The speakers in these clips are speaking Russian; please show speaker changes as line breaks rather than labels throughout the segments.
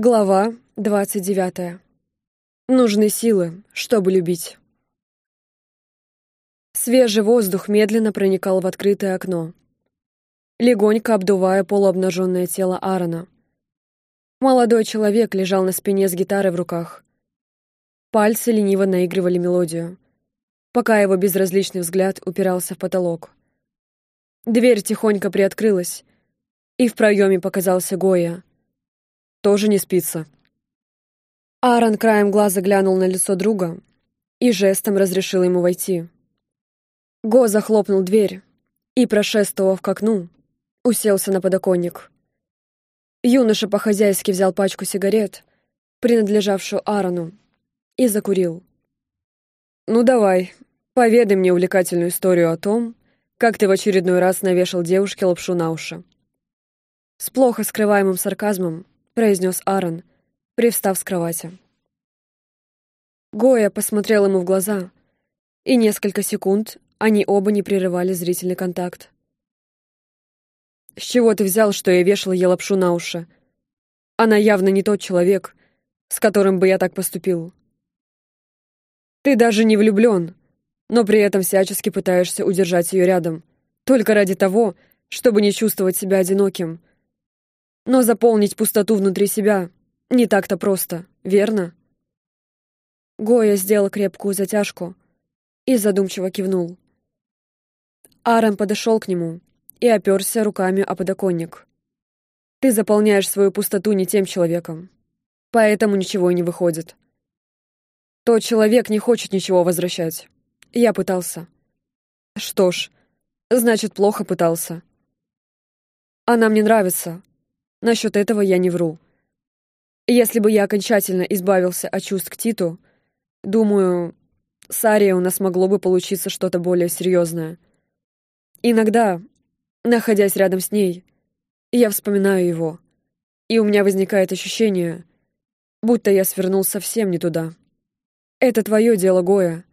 Глава двадцать девятая. Нужны силы, чтобы любить. Свежий воздух медленно проникал в открытое окно, легонько обдувая полуобнаженное тело Аарона. Молодой человек лежал на спине с гитарой в руках. Пальцы лениво наигрывали мелодию, пока его безразличный взгляд упирался в потолок. Дверь тихонько приоткрылась, и в проеме показался Гоя — тоже не спится. Аарон краем глаза глянул на лицо друга и жестом разрешил ему войти. Го захлопнул дверь и, прошествовав к окну, уселся на подоконник. Юноша по-хозяйски взял пачку сигарет, принадлежавшую Аарону, и закурил. «Ну давай, поведай мне увлекательную историю о том, как ты в очередной раз навешал девушке лапшу на уши». С плохо скрываемым сарказмом произнес Аарон, привстав с кровати. Гоя посмотрел ему в глаза, и несколько секунд они оба не прерывали зрительный контакт. «С чего ты взял, что я вешал ей лапшу на уши? Она явно не тот человек, с которым бы я так поступил. Ты даже не влюблен, но при этом всячески пытаешься удержать ее рядом, только ради того, чтобы не чувствовать себя одиноким, но заполнить пустоту внутри себя не так-то просто, верно? Гоя сделал крепкую затяжку и задумчиво кивнул. Аарон подошел к нему и оперся руками о подоконник. Ты заполняешь свою пустоту не тем человеком, поэтому ничего и не выходит. Тот человек не хочет ничего возвращать. Я пытался. Что ж, значит, плохо пытался. Она мне нравится, Насчет этого я не вру. Если бы я окончательно избавился от чувств к Титу, думаю, с Арией у нас могло бы получиться что-то более серьезное. Иногда, находясь рядом с ней, я вспоминаю его, и у меня возникает ощущение, будто я свернул совсем не туда. Это твое дело, Гоя,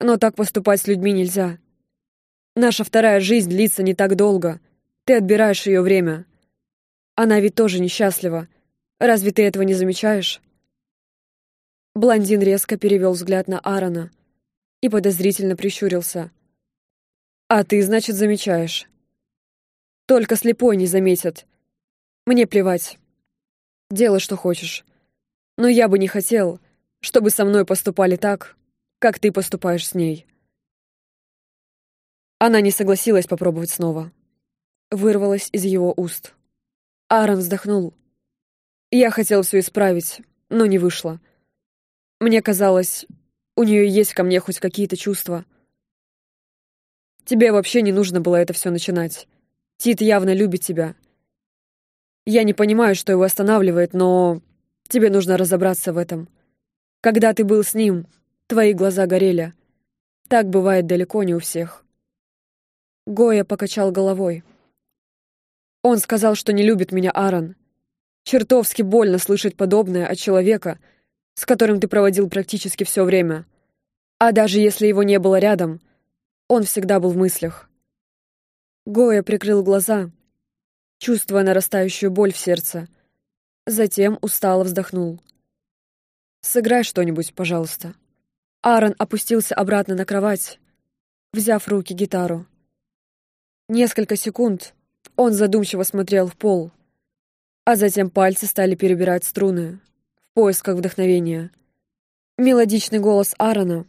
но так поступать с людьми нельзя. Наша вторая жизнь длится не так долго, ты отбираешь ее время. Она ведь тоже несчастлива. Разве ты этого не замечаешь?» Блондин резко перевел взгляд на Аарона и подозрительно прищурился. «А ты, значит, замечаешь?» «Только слепой не заметит. Мне плевать. Делай, что хочешь. Но я бы не хотел, чтобы со мной поступали так, как ты поступаешь с ней». Она не согласилась попробовать снова. Вырвалась из его уст. Аарон вздохнул. Я хотел все исправить, но не вышло. Мне казалось, у нее есть ко мне хоть какие-то чувства. Тебе вообще не нужно было это все начинать. Тит явно любит тебя. Я не понимаю, что его останавливает, но тебе нужно разобраться в этом. Когда ты был с ним, твои глаза горели. Так бывает далеко не у всех. Гоя покачал головой. Он сказал, что не любит меня Аарон. Чертовски больно слышать подобное от человека, с которым ты проводил практически все время. А даже если его не было рядом, он всегда был в мыслях. Гоя прикрыл глаза, чувствуя нарастающую боль в сердце. Затем устало вздохнул. «Сыграй что-нибудь, пожалуйста». Аарон опустился обратно на кровать, взяв в руки гитару. Несколько секунд он задумчиво смотрел в пол, а затем пальцы стали перебирать струны в поисках вдохновения. Мелодичный голос Аарона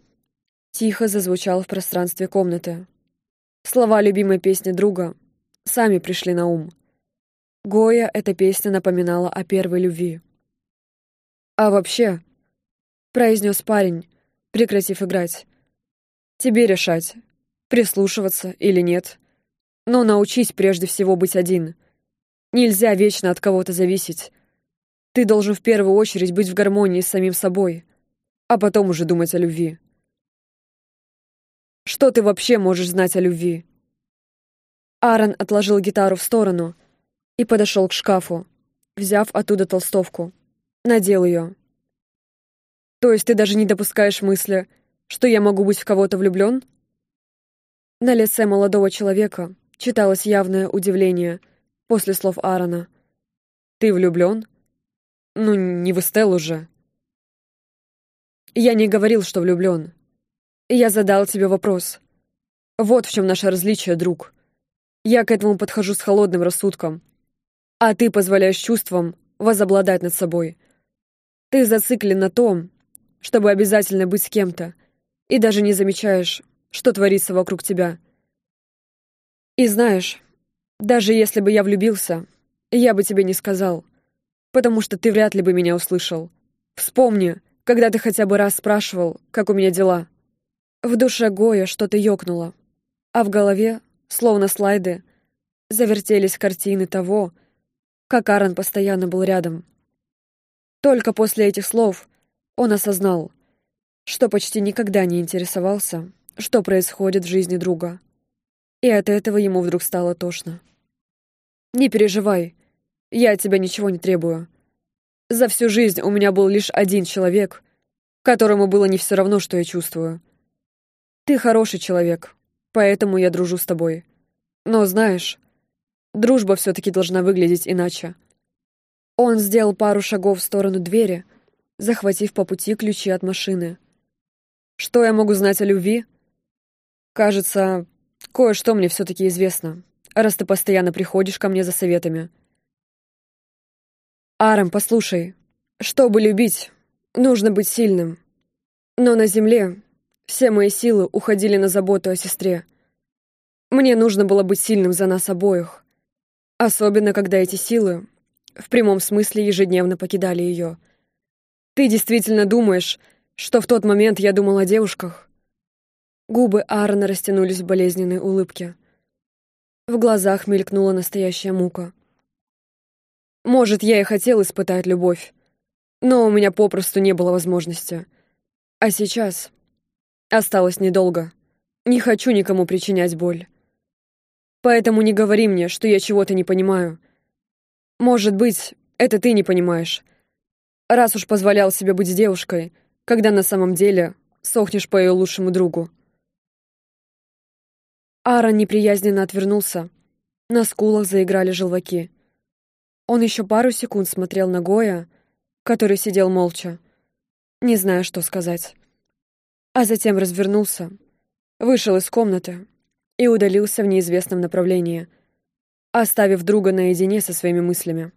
тихо зазвучал в пространстве комнаты. Слова любимой песни друга сами пришли на ум. Гоя эта песня напоминала о первой любви. «А вообще», — произнес парень, прекратив играть, — «тебе решать, прислушиваться или нет». Но научись прежде всего быть один. Нельзя вечно от кого-то зависеть. Ты должен в первую очередь быть в гармонии с самим собой, а потом уже думать о любви. Что ты вообще можешь знать о любви? Аарон отложил гитару в сторону и подошел к шкафу, взяв оттуда толстовку. Надел ее. То есть ты даже не допускаешь мысли, что я могу быть в кого-то влюблен? На лице молодого человека читалось явное удивление после слов Аарона. «Ты влюблен?» Ну, не в Эстеллу же. Я не говорил, что влюблен. Я задал тебе вопрос. Вот в чем наше различие, друг. Я к этому подхожу с холодным рассудком. А ты позволяешь чувствам возобладать над собой. Ты зациклен на том, чтобы обязательно быть с кем-то, и даже не замечаешь, что творится вокруг тебя. И знаешь, даже если бы я влюбился, я бы тебе не сказал, потому что ты вряд ли бы меня услышал. Вспомни, когда ты хотя бы раз спрашивал, как у меня дела. В душе Гоя что-то ёкнуло, а в голове, словно слайды, завертелись картины того, как Аарон постоянно был рядом. Только после этих слов он осознал, что почти никогда не интересовался, что происходит в жизни друга. И от этого ему вдруг стало тошно. «Не переживай, я от тебя ничего не требую. За всю жизнь у меня был лишь один человек, которому было не все равно, что я чувствую. Ты хороший человек, поэтому я дружу с тобой. Но знаешь, Дружба все-таки должна выглядеть иначе. Он сделал пару шагов в сторону двери, захватив по пути ключи от машины. Что я могу знать о любви? Кажется, кое-что мне все-таки известно, раз ты постоянно приходишь ко мне за советами. Арам, послушай, чтобы любить, нужно быть сильным. Но на земле все мои силы уходили на заботу о сестре. Мне нужно было быть сильным за нас обоих. Особенно, когда эти силы в прямом смысле ежедневно покидали ее. Ты действительно думаешь, что в тот момент я думал о девушках? Губы Аарона растянулись в болезненной улыбке. В глазах мелькнула настоящая мука. Может, я и хотел испытать любовь, но у меня попросту не было возможности. А сейчас осталось недолго. Не хочу никому причинять боль. Поэтому не говори мне, что я чего-то не понимаю. Может быть, это ты не понимаешь. Раз уж позволял себе быть девушкой, когда на самом деле сохнешь по ее лучшему другу. Аарон неприязненно отвернулся. На скулах заиграли желваки. Он еще пару секунд смотрел на Гоя, который сидел молча, не зная, что сказать. А затем развернулся, вышел из комнаты и удалился в неизвестном направлении, оставив друга наедине со своими мыслями.